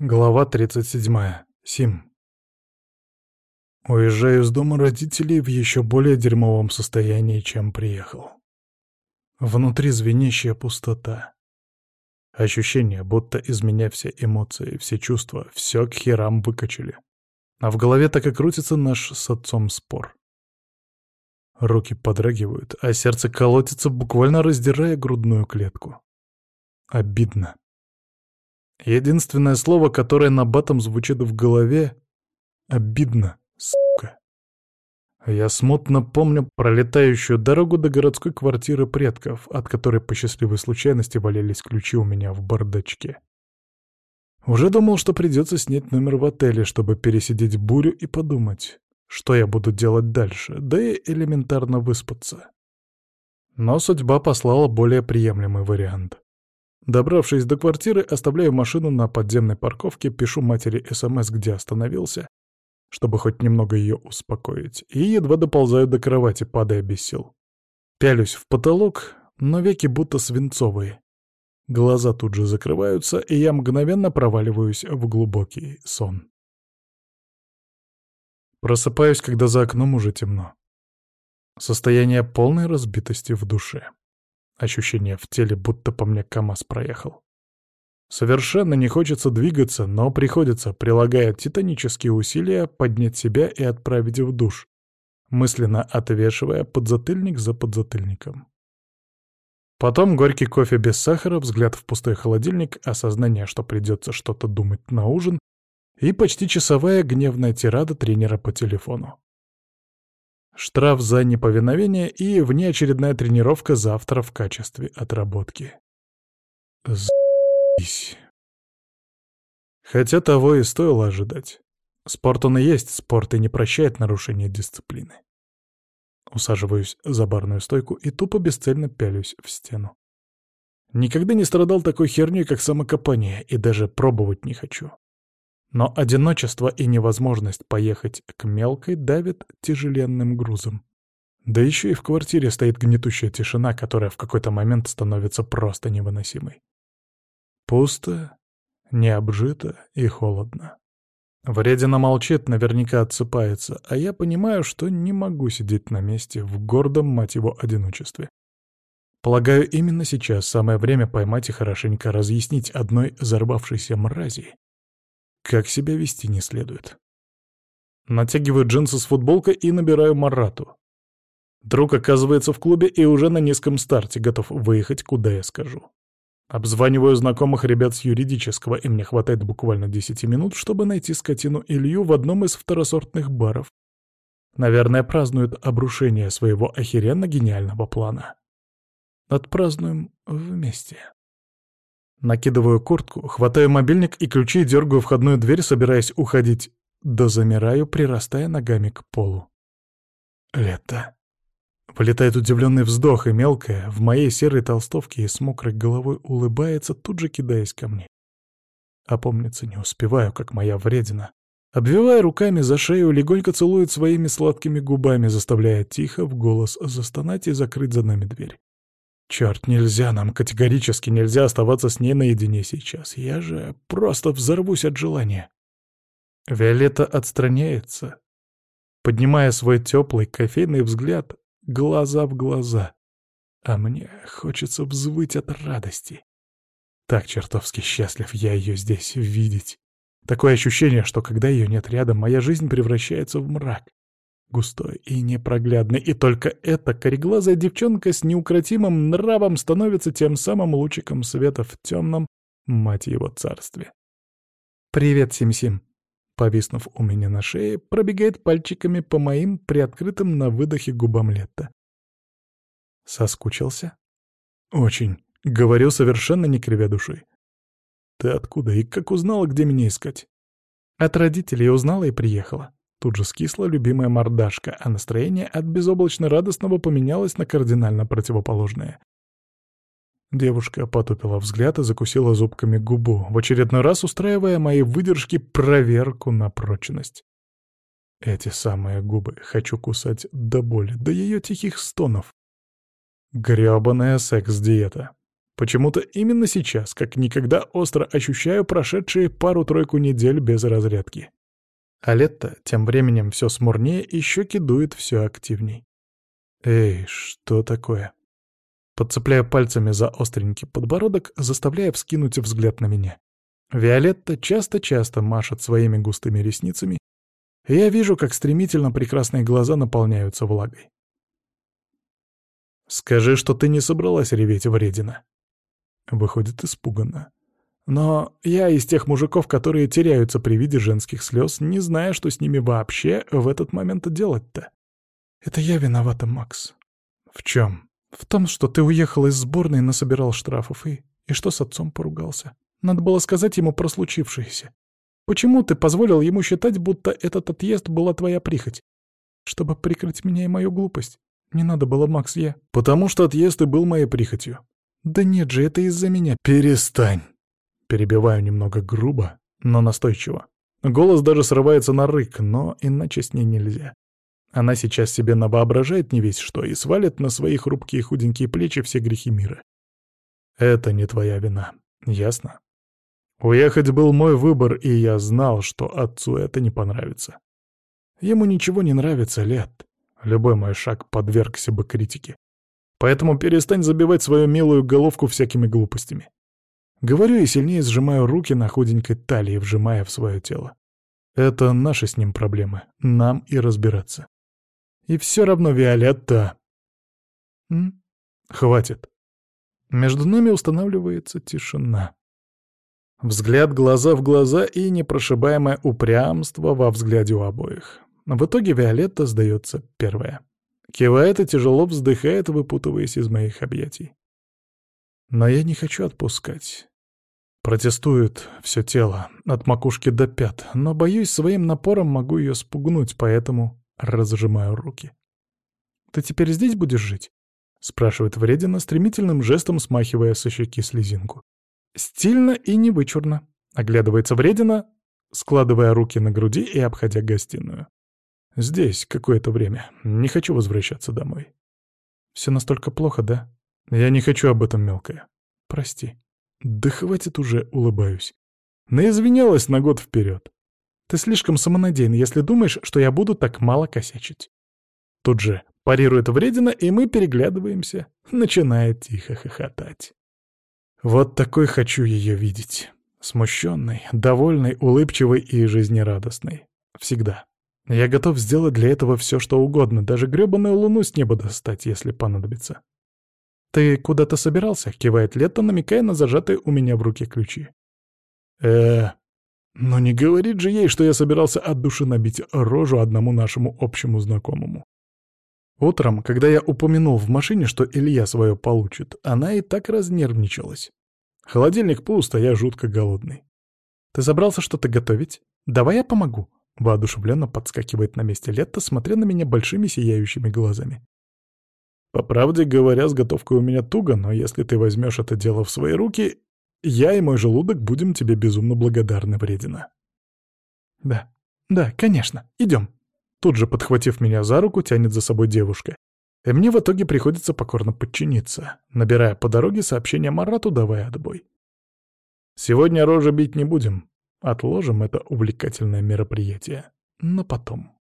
Глава 37. Сим. Уезжаю из дома родителей в еще более дерьмовом состоянии, чем приехал. Внутри звенящая пустота. Ощущение, будто из меня все эмоции, все чувства, все к херам выкачали. А в голове так и крутится наш с отцом спор. Руки подрагивают, а сердце колотится, буквально раздирая грудную клетку. Обидно. Единственное слово, которое на батом звучит в голове — обидно, сука. Я смутно помню пролетающую дорогу до городской квартиры предков, от которой по счастливой случайности валялись ключи у меня в бардачке. Уже думал, что придется снять номер в отеле, чтобы пересидеть бурю и подумать, что я буду делать дальше, да и элементарно выспаться. Но судьба послала более приемлемый вариант. Добравшись до квартиры, оставляю машину на подземной парковке, пишу матери СМС, где остановился, чтобы хоть немного ее успокоить, и едва доползаю до кровати, падая без сил. Пялюсь в потолок, но веки будто свинцовые. Глаза тут же закрываются, и я мгновенно проваливаюсь в глубокий сон. Просыпаюсь, когда за окном уже темно. Состояние полной разбитости в душе. Ощущение в теле, будто по мне КамАЗ проехал. Совершенно не хочется двигаться, но приходится, прилагая титанические усилия, поднять себя и отправить в душ, мысленно отвешивая подзатыльник за подзатыльником. Потом горький кофе без сахара, взгляд в пустой холодильник, осознание, что придется что-то думать на ужин, и почти часовая гневная тирада тренера по телефону. Штраф за неповиновение и внеочередная тренировка завтра в качестве отработки. За***ись. Хотя того и стоило ожидать. Спорт он и есть спорт и не прощает нарушения дисциплины. Усаживаюсь за барную стойку и тупо бесцельно пялюсь в стену. Никогда не страдал такой херней, как самокопание, и даже пробовать не хочу. Но одиночество и невозможность поехать к мелкой давит тяжеленным грузом. Да еще и в квартире стоит гнетущая тишина, которая в какой-то момент становится просто невыносимой. Пусто, необжито и холодно. Вредина молчит, наверняка отсыпается, а я понимаю, что не могу сидеть на месте в гордом, мать его, одиночестве. Полагаю, именно сейчас самое время поймать и хорошенько разъяснить одной зарвавшейся мрази, как себя вести не следует. Натягиваю джинсы с футболкой и набираю Марату. Друг оказывается в клубе и уже на низком старте, готов выехать, куда я скажу. Обзваниваю знакомых ребят с юридического, и мне хватает буквально 10 минут, чтобы найти скотину Илью в одном из второсортных баров. Наверное, празднуют обрушение своего охеренно гениального плана. Отпразднуем вместе. Накидываю куртку, хватаю мобильник и ключи, дергаю входную дверь, собираясь уходить. Да замираю, прирастая ногами к полу. Лето. Полетает удивленный вздох, и мелкая, в моей серой толстовке и с мокрой головой улыбается, тут же кидаясь ко мне. Опомниться не успеваю, как моя вредина. Обвивая руками за шею, легонько целует своими сладкими губами, заставляя тихо в голос застонать и закрыть за нами дверь. Черт, нельзя, нам категорически нельзя оставаться с ней наедине сейчас. Я же просто взорвусь от желания. Виолетта отстраняется, поднимая свой теплый кофейный взгляд глаза в глаза. А мне хочется взвыть от радости. Так чертовски счастлив я ее здесь видеть. Такое ощущение, что когда ее нет рядом, моя жизнь превращается в мрак густой и непроглядный, и только эта кореглазая девчонка с неукротимым нравом становится тем самым лучиком света в темном, мать его, царстве. «Привет, Сим-Сим!» Повиснув у меня на шее, пробегает пальчиками по моим приоткрытым на выдохе губам Летта. Соскучился? Очень. Говорю совершенно не кривя души. Ты откуда и как узнала, где меня искать? От родителей узнала и приехала. Тут же скисла любимая мордашка, а настроение от безоблачно радостного поменялось на кардинально противоположное. Девушка потупила взгляд и закусила зубками губу, в очередной раз устраивая моей выдержки проверку на прочность. Эти самые губы хочу кусать до боли, до ее тихих стонов. Грёбаная секс-диета. Почему-то именно сейчас, как никогда остро ощущаю прошедшие пару-тройку недель без разрядки. А лето тем временем все смурнее и щеки дует все активней. Эй, что такое? Подцепляю пальцами за остренький подбородок, заставляя вскинуть взгляд на меня. Виолетта часто-часто машет своими густыми ресницами, и я вижу, как стремительно прекрасные глаза наполняются влагой. «Скажи, что ты не собралась реветь, вредина». Выходит испуганно. Но я из тех мужиков, которые теряются при виде женских слез, не зная, что с ними вообще в этот момент делать-то. Это я виновата, Макс. В чем? В том, что ты уехал из сборной и насобирал штрафов, и... И что с отцом поругался? Надо было сказать ему про случившееся. Почему ты позволил ему считать, будто этот отъезд была твоя прихоть? Чтобы прикрыть меня и мою глупость. Не надо было, Макс, я... Потому что отъезд и был моей прихотью. Да нет же, это из-за меня. Перестань. Перебиваю немного грубо, но настойчиво. Голос даже срывается на рык, но иначе с ней нельзя. Она сейчас себе навоображает не весь что и свалит на свои хрупкие худенькие плечи все грехи мира. Это не твоя вина, ясно? Уехать был мой выбор, и я знал, что отцу это не понравится. Ему ничего не нравится, Лет. Любой мой шаг подвергся бы критике. Поэтому перестань забивать свою милую головку всякими глупостями. Говорю и сильнее сжимаю руки на худенькой талии, вжимая в свое тело. Это наши с ним проблемы, нам и разбираться. И все равно Виолетта... М? Хватит. Между нами устанавливается тишина. Взгляд глаза в глаза и непрошибаемое упрямство во взгляде у обоих. В итоге Виолетта сдается первая. Кивает и тяжело вздыхает, выпутываясь из моих объятий. Но я не хочу отпускать. Протестует все тело, от макушки до пят, но, боюсь, своим напором могу ее спугнуть, поэтому разжимаю руки. «Ты теперь здесь будешь жить?» — спрашивает Вредина, стремительным жестом смахивая со щеки слезинку. Стильно и невычурно. Оглядывается Вредина, складывая руки на груди и обходя гостиную. Здесь какое-то время. Не хочу возвращаться домой. Все настолько плохо, да? Я не хочу об этом, мелкая. Прости. Да хватит уже, улыбаюсь. Наизвинялась на год вперед. Ты слишком самонадеян, если думаешь, что я буду так мало косячить. Тут же парирует вредина, и мы переглядываемся, начиная тихо хохотать. Вот такой хочу ее видеть. Смущенной, довольной, улыбчивой и жизнерадостной. Всегда. Я готов сделать для этого все, что угодно, даже грёбаную луну с неба достать, если понадобится. «Ты куда-то собирался?» — кивает Лето, намекая на зажатые у меня в руке ключи. э но не говорит же ей, что я собирался от души набить рожу одному нашему общему знакомому. Утром, когда я упомянул в машине, что Илья свое получит, она и так разнервничалась. Холодильник пуст, а я жутко голодный. «Ты забрался что-то готовить? Давай я помогу», — воодушевленно подскакивает на месте Летта, смотря на меня большими сияющими глазами. «По правде говоря, с готовкой у меня туго, но если ты возьмешь это дело в свои руки, я и мой желудок будем тебе безумно благодарны, вредина». «Да, да, конечно, идем», Тут же, подхватив меня за руку, тянет за собой девушка. И мне в итоге приходится покорно подчиниться, набирая по дороге сообщение Марату, давая отбой. Сегодня рожа бить не будем. Отложим это увлекательное мероприятие. Но потом.